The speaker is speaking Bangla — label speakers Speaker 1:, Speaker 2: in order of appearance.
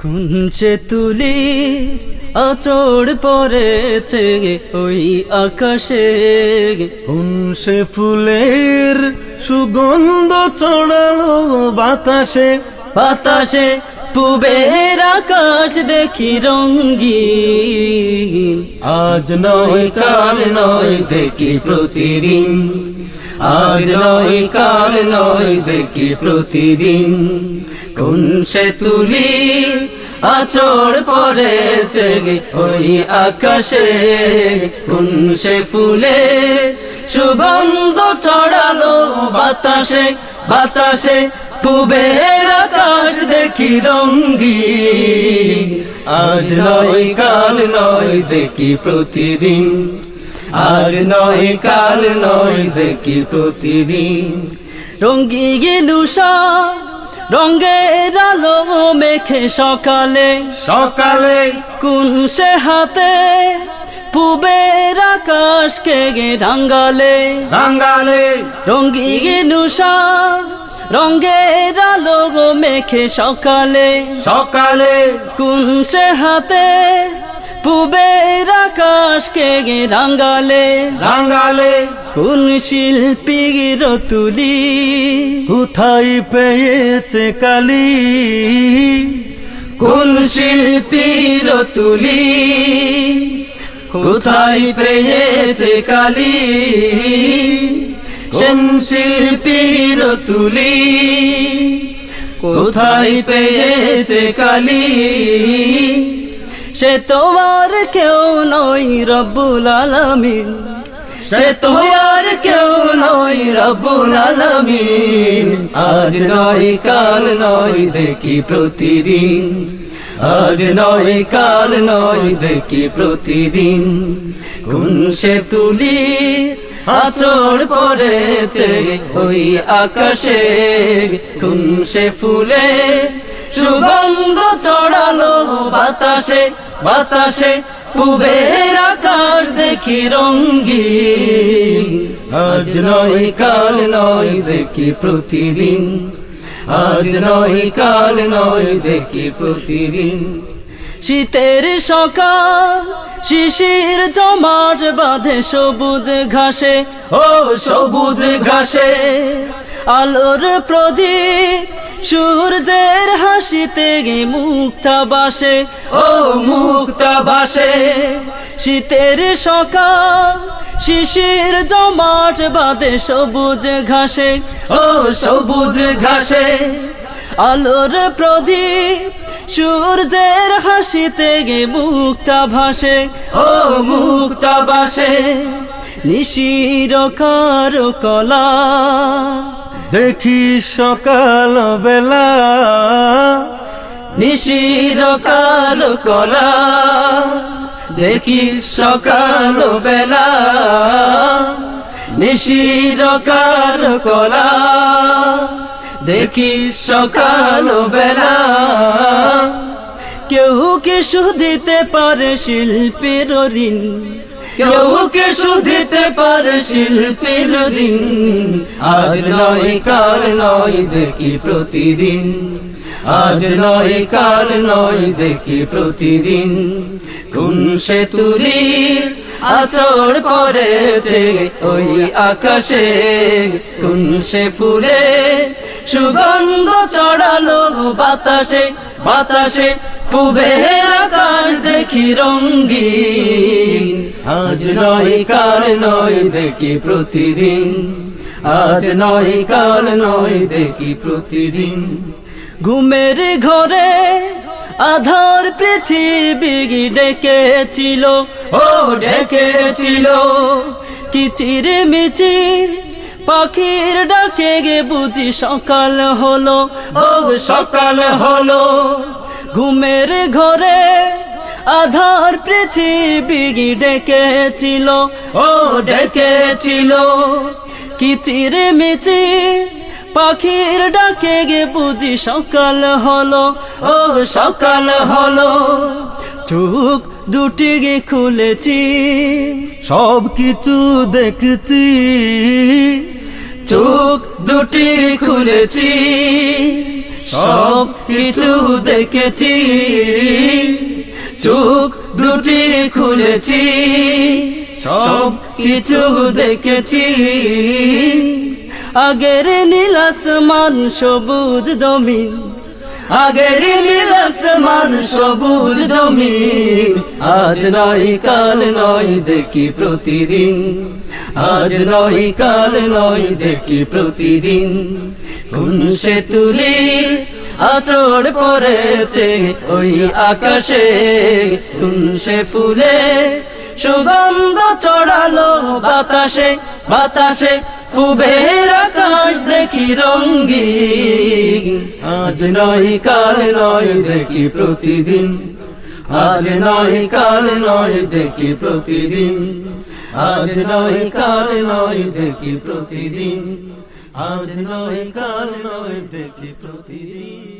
Speaker 1: কুঞ্চে তুলি আচড় পরেছে ওই আকাশে
Speaker 2: কুঞ্চে ফুলের সুগন্ধ চড়ালো বাতাসে।
Speaker 1: বাতাসে পুবের আকাশ দেখি রঙ্গি
Speaker 2: আজ নয় কাল নয় দেখি প্রতিদিন। আজ নয় কাল নয় দেখি প্রতিদিন।
Speaker 1: কোন সে তুলি আচড় পড়েছে ওই আকাশে? কোন সে ফুলে সুগন্ধ চড়ালো বাতাসে? বাতাসে পুবের আকাশ দেখি রঙ্গি
Speaker 2: আজ নয় কাল নয় দেখি প্রতিদিন। আজ নয় কাল নয় দেখি প্রতিদিন।
Speaker 1: রঙ্গি গেলুষা রঙ্গের আলো মেখে সকালে।
Speaker 2: সকালে
Speaker 1: কোন সে হাতে পুবের আকাশকে গে রাঙ্গালে
Speaker 2: রাঙ্গালে
Speaker 1: রঙ্গি গেলুষা রঙ্গের আলো মেখে সকালে।
Speaker 2: সকালে।
Speaker 1: কোন সে হাতে পুবের আকাশকে গে রাঙ্গালে
Speaker 2: রাঙ্গালে
Speaker 1: কোন শিল্পীর তুলি
Speaker 2: কোথায় পেয়েছে কালি?
Speaker 1: কোন শিল্পীর তুলি কোথায় পেয়েছে কালি? সেন শিল্পীর তুলি। কোথায় পেয়েছে কালি? সে তোমার কেউ নয় রব্বুল আলামিন। সে তোমার কেউ নয় রব্বুল আলামিন। আজ নয় কাল নয় দেখি প্রতিদিন। আজ নয় কাল নয় দেখি প্রতিদিন। কোন সে তুলি? আচড় পড়েছে ওই আকাশে। কোন সে ফুলে, সুগন্ধ চড়ালো বাতাসে বাতাসে পুবের আকাশ দেখি রঙ্গি আজ নয় কাল নয় দেখি প্রতিদিন। আজ নয় কাল নয় দেখি প্রতিদিন। শীতের সকাল, শিশির জমাট বাঁধে সবুজ ঘাসে, ও সবুজ ঘাসে। আলোর প্রদীপ সূর্যের হাসিতে গে মুক্তা বাসে, ও মুক্তা বাসে। শীতের সকাল, শিশির জমাট বাঁধে সবুজ ঘাসে, ও সবুজ ঘাসে। আলোর প্রদীপ সূর্যের হাসিতে গে মুক্তা ভাসে ও মুক্তা বাসে নিশির কার কলা।
Speaker 2: দেখি সকাল বেলা
Speaker 1: নিশির কার কলা। দেখি সকাল বেলা নিশির কার কলা। দেখি সকাল বেলা কেউ কিছু দিতে পারে শিল্পের ঋণ? কেউ কিছু দিতে পারে শিল্পের ঋণ? আজ নয় কাল নয় দেখি প্রতিদিন। আজ নয় কাল নয় দেখি প্রতিদিন। কোন সে তুলি আচর পড়েছে ওই আকাশে। কোন সে ফুলে সুগন্ধ চড়ালো বাতাসে বাতাসে পুবের আকাশ দেখি রঙ্গিন আজ নয় কাল, নয় দেখি প্রতিদিন। আজ নয় কাল, নয় দেখি প্রতিদিন। ঘুমের ঘরে আধার পৃথিবী ডেকেছিল, ও ডেকেছিল। কিচির মিচির পাখির ডাকে গে বুঝি সকাল হলো। ও সকাল হলো। ঘুমের ঘরে আধার পৃথিবী ডেকেছিল। ও ডেকেছিল। কিচির মিচির পাখির ডাকে গে বুঝি সকাল হলো। ও সকাল হলো। চোখ দুটি গে খুলেছি।
Speaker 2: সব কিছু দেখছি।
Speaker 1: চোখ দুটি খুলেছি সব কিছু দেখেছি। চোখ দুটি খুলেছি সব কিছু দেখেছি। আগের নীলাসমান সবুজ জমিন আগের নীল আসমান সবুজ জমিন, আজ নয় কাল নয় দেখি প্রতিদিন। আজ নয় কাল নয় দেখি প্রতিদিন। কোন সে তুলি আচর পড়েছে ওই আকাশে, কোন সে ফুলে সুগন্ধ চড়ালো বাতাসে বাতাসে কুবের আকাশ দেখি রঙ্গিন আজ নয় কাল, নয় দেখি প্রতিদিন। আজ নয় কাল, নয় দেখি প্রতিদিন। আজ নয় কাল, নয় দেখি প্রতিদিন। আজ নয় কাল, নয় দেখি প্রতিদিন।